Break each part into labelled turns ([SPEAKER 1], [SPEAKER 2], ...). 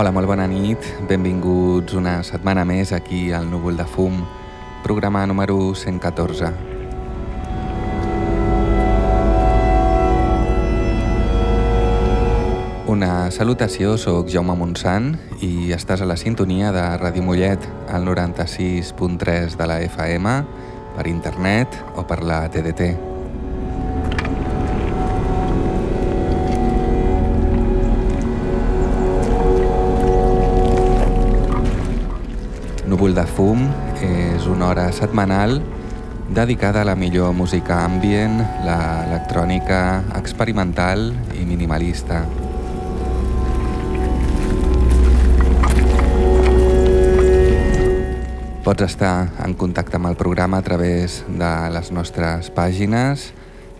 [SPEAKER 1] Hola, molt bona nit. Benvinguts una setmana més aquí al Núvol de Fum, programa número 114. Una salutació, sóc Jaume Montsant i estàs a la sintonia de Ràdio Mollet al 96.3 de la FM, per internet o per la TDT. Núvol de fum és una hora setmanal dedicada a la millor música ambient, l'electrònica experimental i minimalista. Pots estar en contacte amb el programa a través de les nostres pàgines,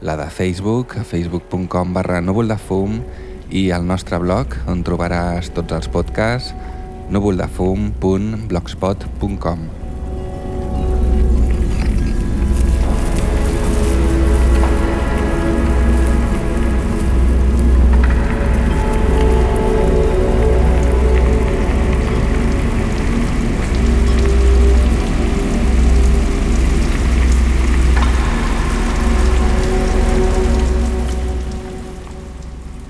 [SPEAKER 1] la de Facebook, facebook.com barra núvol de fum i el nostre blog on trobaràs tots els podcasts núvoldefum.blogspot.com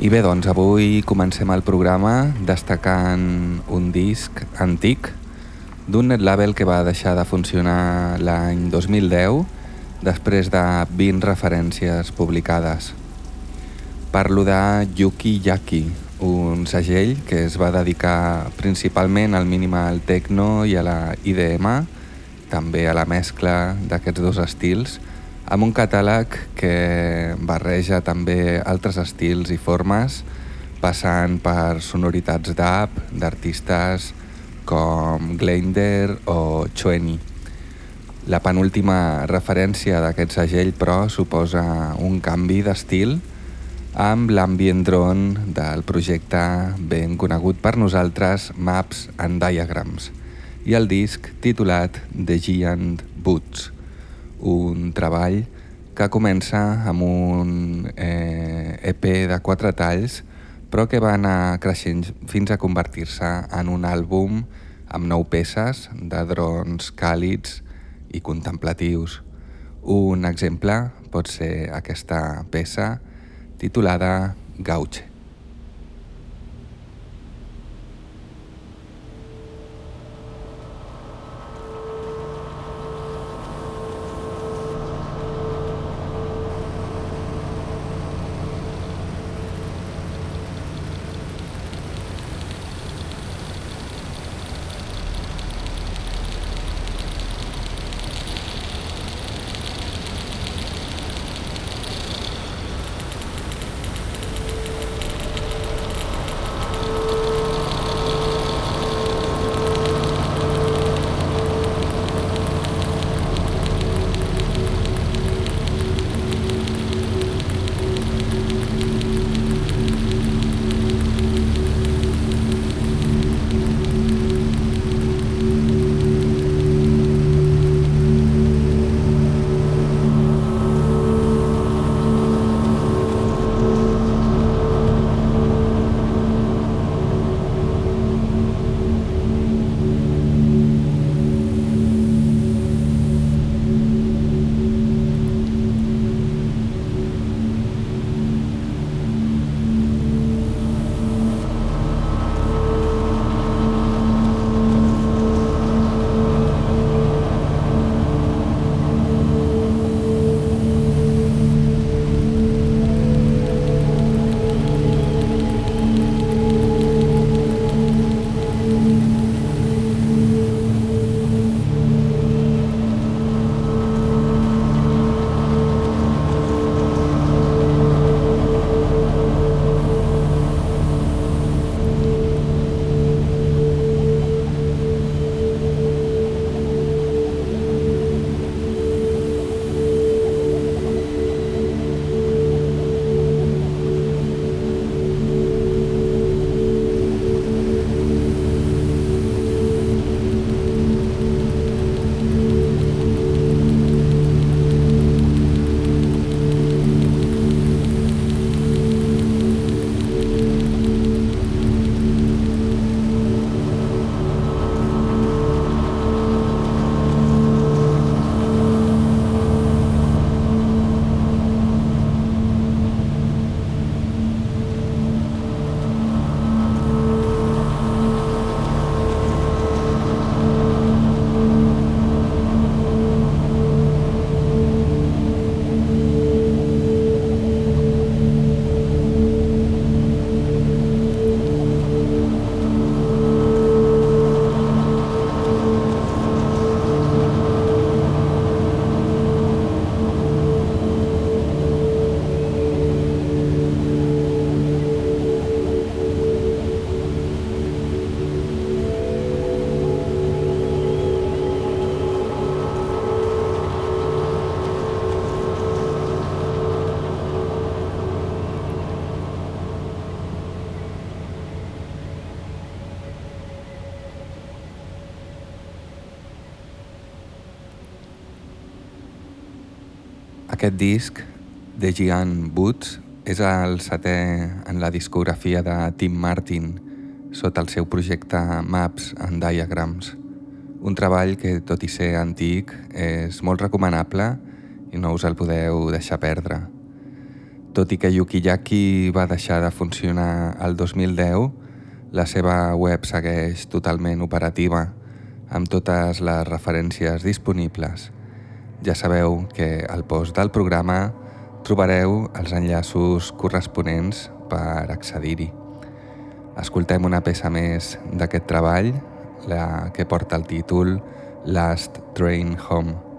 [SPEAKER 1] I bé, doncs avui comencem el programa destacant un disc antic d'un net label que va deixar de funcionar l'any 2010 després de 20 referències publicades. Parlo de Yuki Yaki, un segell que es va dedicar principalment al minimal techno i a la IDM, també a la mescla d'aquests dos estils, amb un catàleg que barreja també altres estils i formes, passant per sonoritats d'app d'artistes com Glender o Chueni. La penúltima referència d'aquest segell, però, suposa un canvi d'estil amb l'ambient drone del projecte ben conegut per nosaltres Maps and Diagrams i el disc titulat The Giant Boots un treball que comença amb un eh, EP de quatre talls però que va anar creixent fins a convertir-se en un àlbum amb nou peces de drons càlids i contemplatius. Un exemple pot ser aquesta peça titulada Gauche. Aquest disc, The Giant Boots, és el setè en la discografia de Tim Martin sota el seu projecte Maps and Diagrams. Un treball que, tot i ser antic, és molt recomanable i no us el podeu deixar perdre. Tot i que Yukiyaki va deixar de funcionar el 2010, la seva web segueix totalment operativa, amb totes les referències disponibles. Ja sabeu que al post del programa trobareu els enllaços corresponents per accedir-hi. Escoltem una peça més d'aquest treball, la que porta el títol Last Train Home.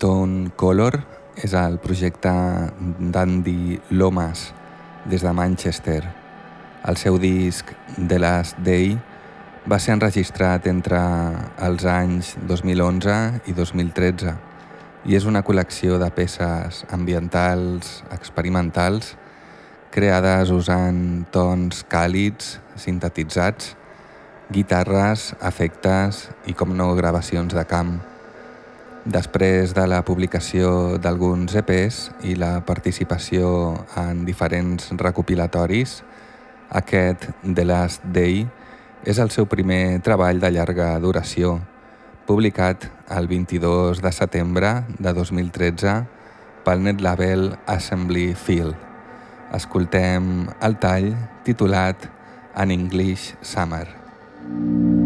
[SPEAKER 1] Tone Color és el projecte d'Andy Lomas des de Manchester. El seu disc The Last Day va ser enregistrat entre els anys 2011 i 2013 i és una col·lecció de peces ambientals experimentals creades usant tons càlids, sintetitzats, guitarres, efectes i, com no, gravacions de camp. Després de la publicació d'alguns EPs i la participació en diferents recopilatoris, aquest The Last Day és el seu primer treball de llarga duració, publicat el 22 de setembre de 2013 pel net label Assembly Feel. Escoltem el tall titulat An English Summer. I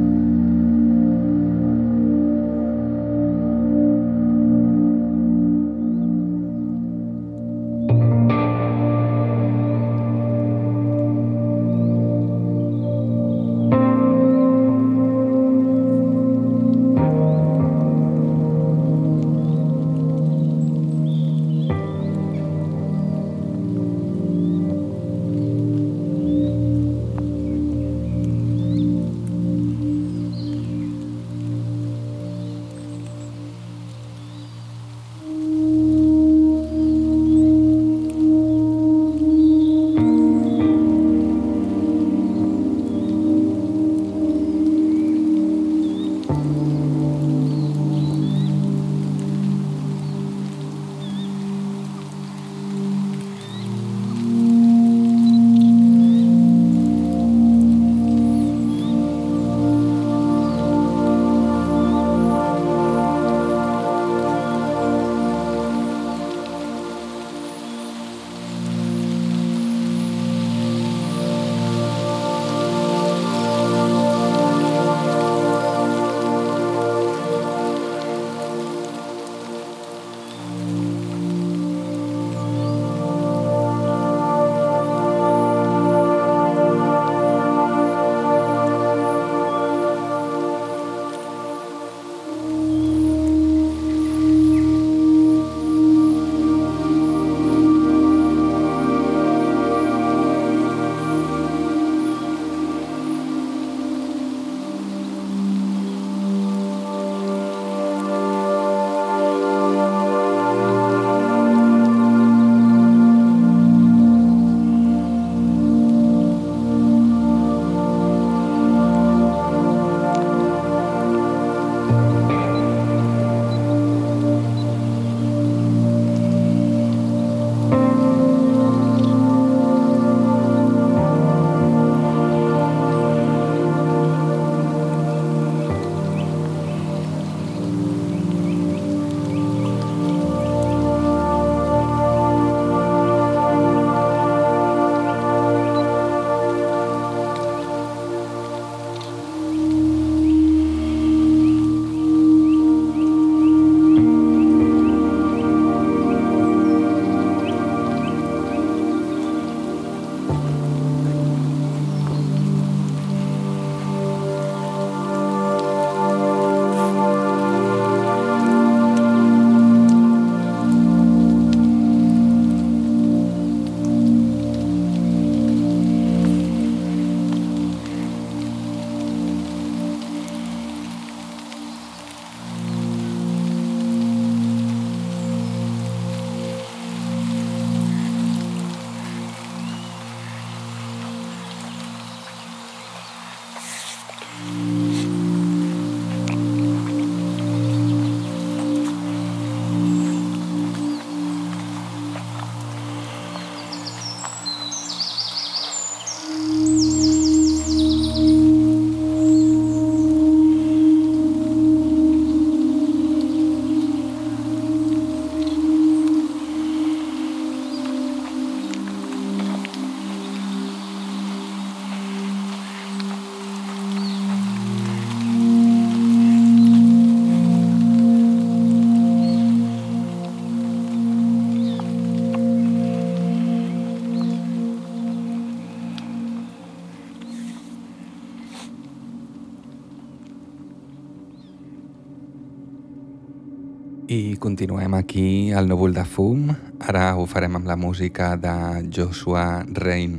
[SPEAKER 1] continuem aquí al núvol de fum. Ara ho farem amb la música de Joshua Rain,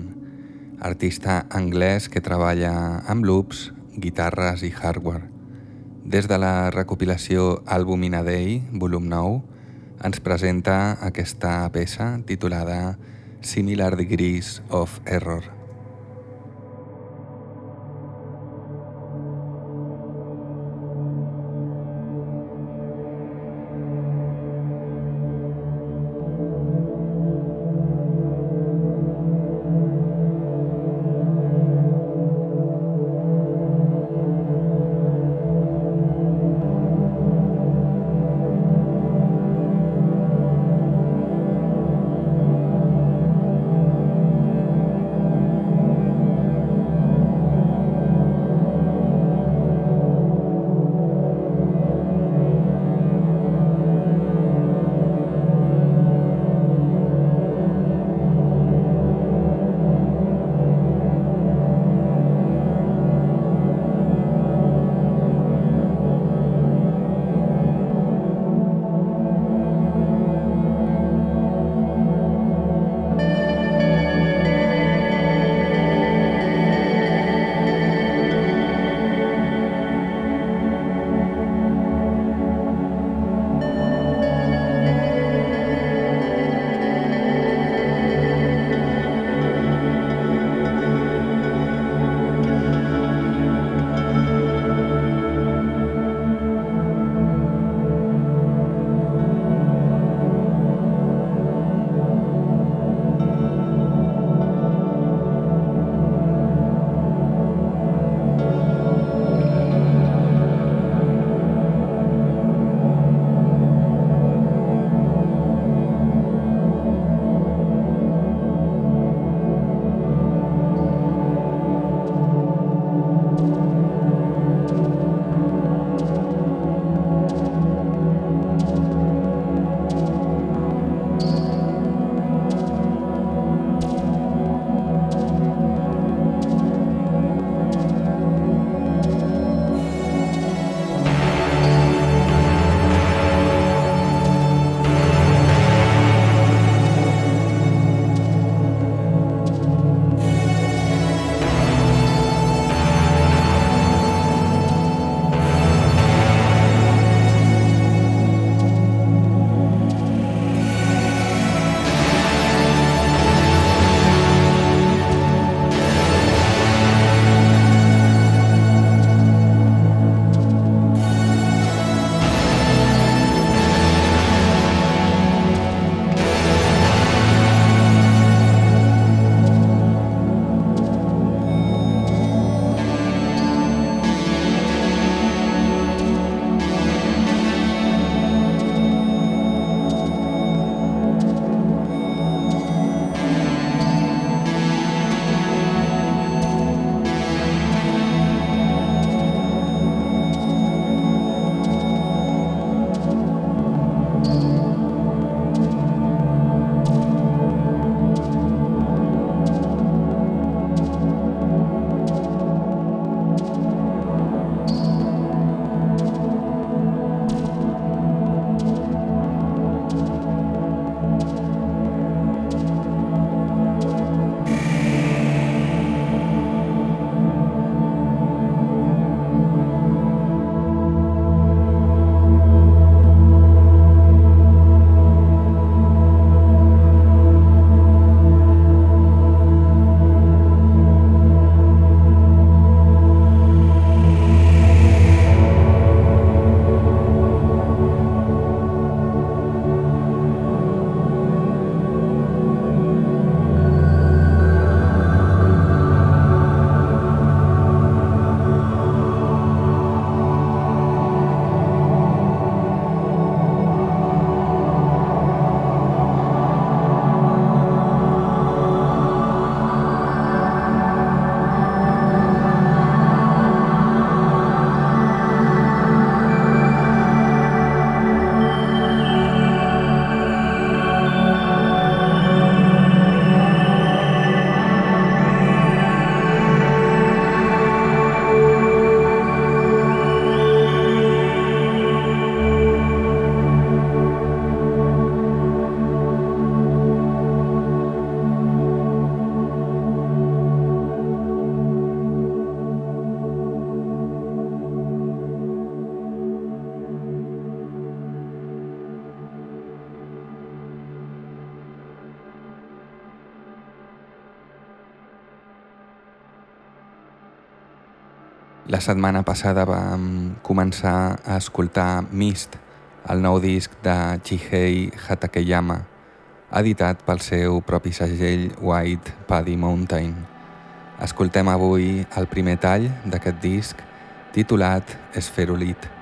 [SPEAKER 1] artista anglès que treballa amb loops, guitarres i hardware. Des de la recopilació Album in a Day, volum 9, ens presenta aquesta peça titulada Similar Degrees of Error. Setmana passada vam començar a escoltar Mist, el nou disc de Chihei Hatakeyama, editat pel seu propi segell White Paddy Mountain. Escoltem avui el primer tall d'aquest disc titulat Esferolit.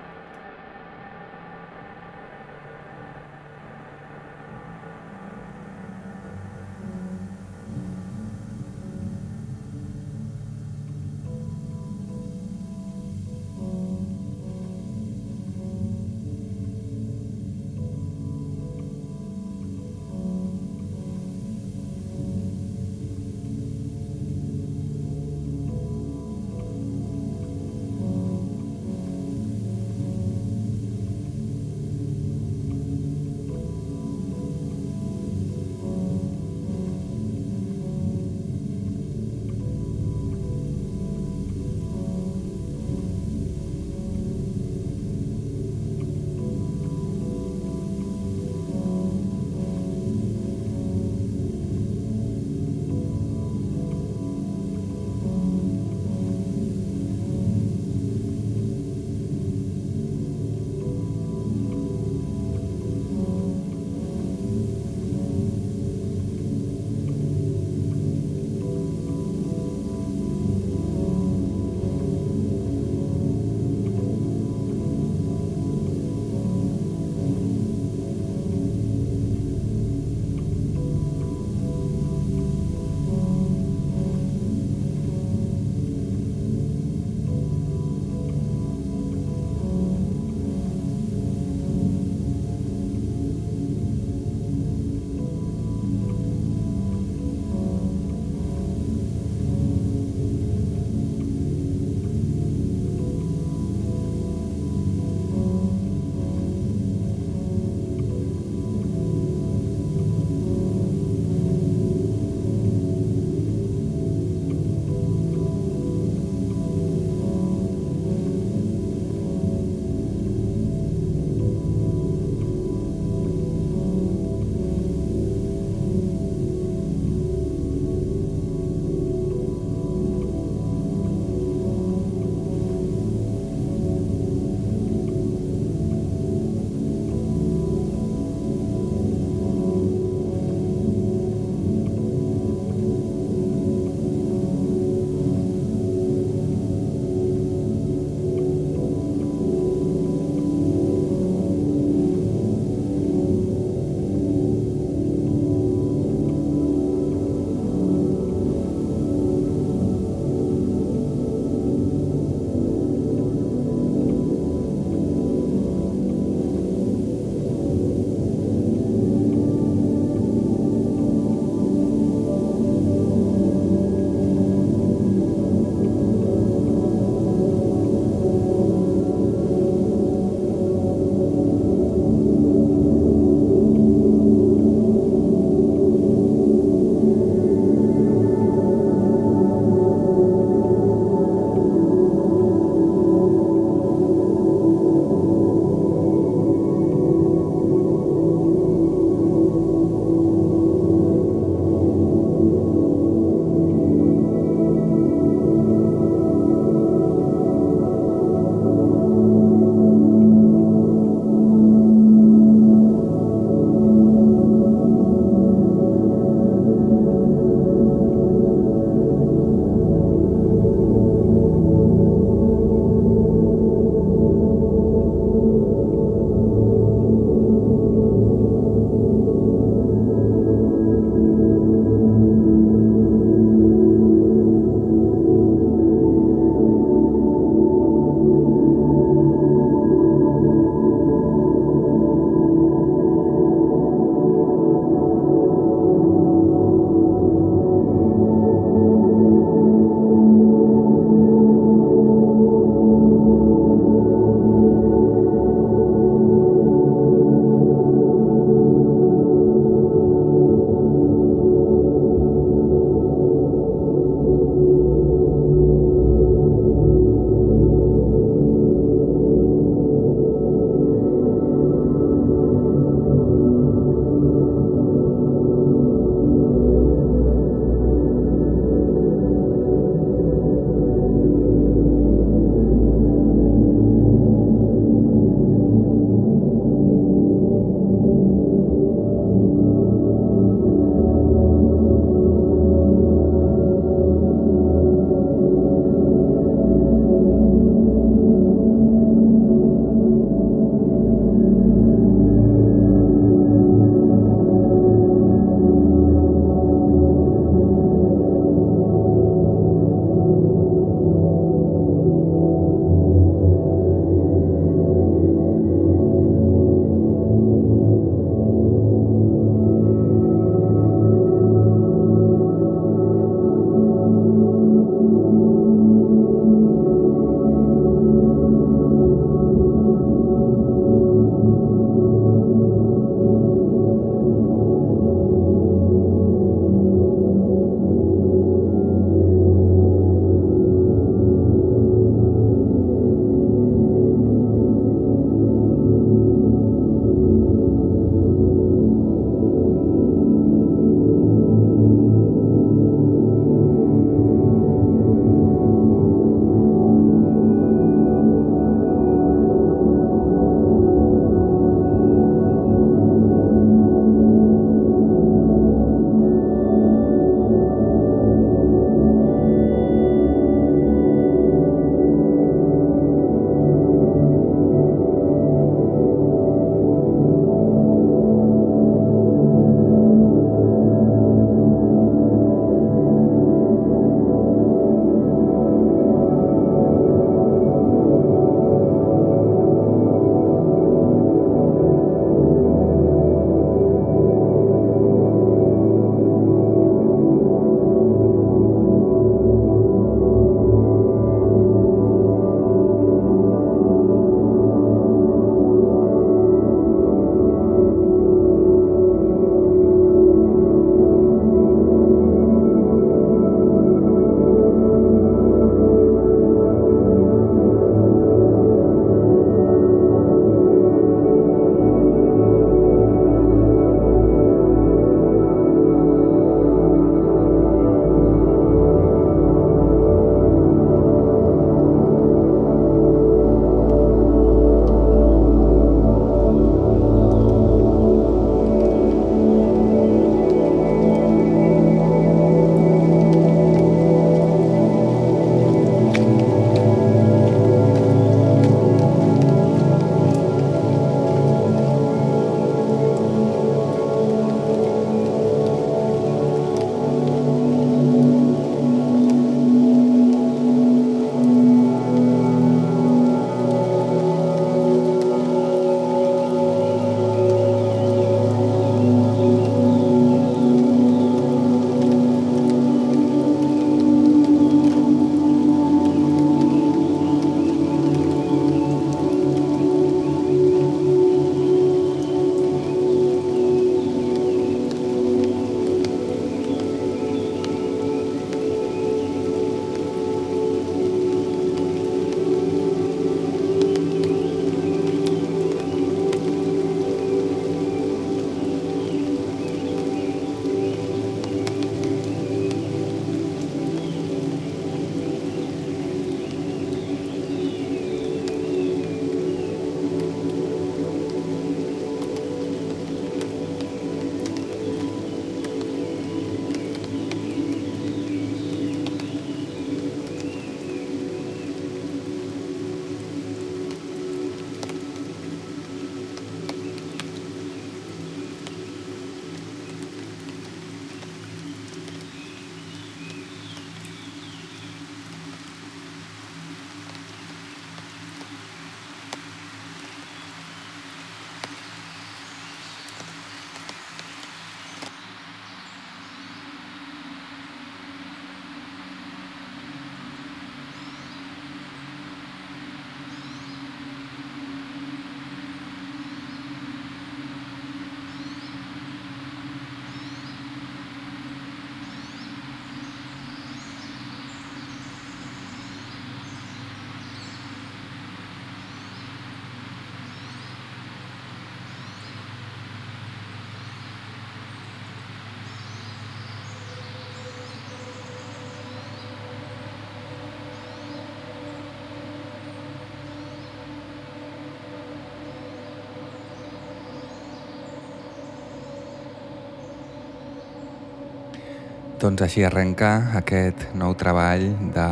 [SPEAKER 1] Doncs així arrenca aquest nou treball de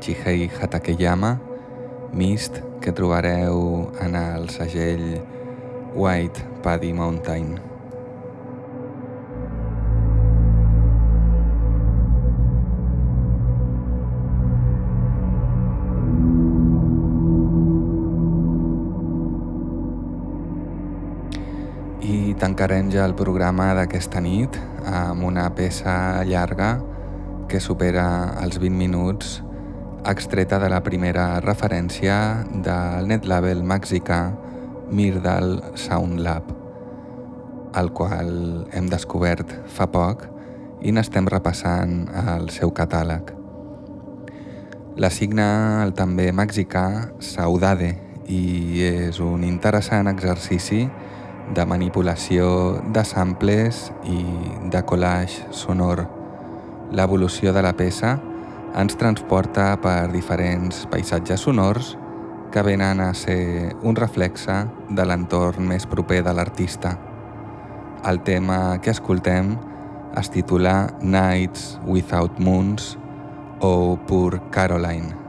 [SPEAKER 1] Chihei Hatakeyama, Mist, que trobareu en el segell White Paddy Mountain. I tancarem ja el programa d'aquesta nit amb una peça llarga que supera els 20 minuts extreta de la primera referència del net label mexicà Mirdal Sound Lab, el qual hem descobert fa poc i n'estem repassant el seu catàleg. La signa el també mexicà Saudade i és un interessant exercici de manipulació de samples i de collage sonor. L'evolució de la peça ens transporta per diferents paisatges sonors que venen a ser un reflexe de l'entorn més proper de l'artista. El tema que escoltem es titula Nights Without Moons o Poor Caroline.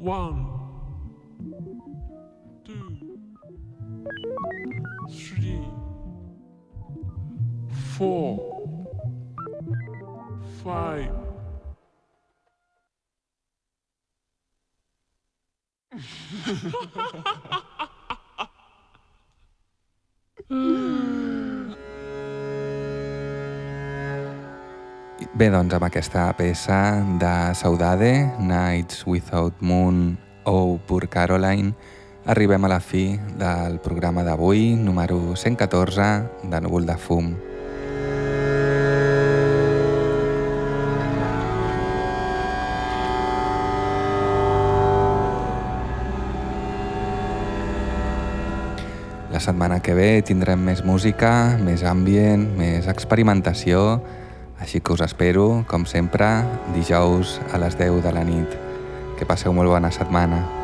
[SPEAKER 2] One,
[SPEAKER 1] Bé, doncs amb aquesta peça de Saudade, Nights Without Moon o Poor Caroline, arribem a la fi del programa d'avui, número 114 de Núvol de Fum. La setmana que ve tindrem més música, més ambient, més experimentació, així que us espero, com sempre, dijous a les 10 de la nit. Que passeu molt bona setmana.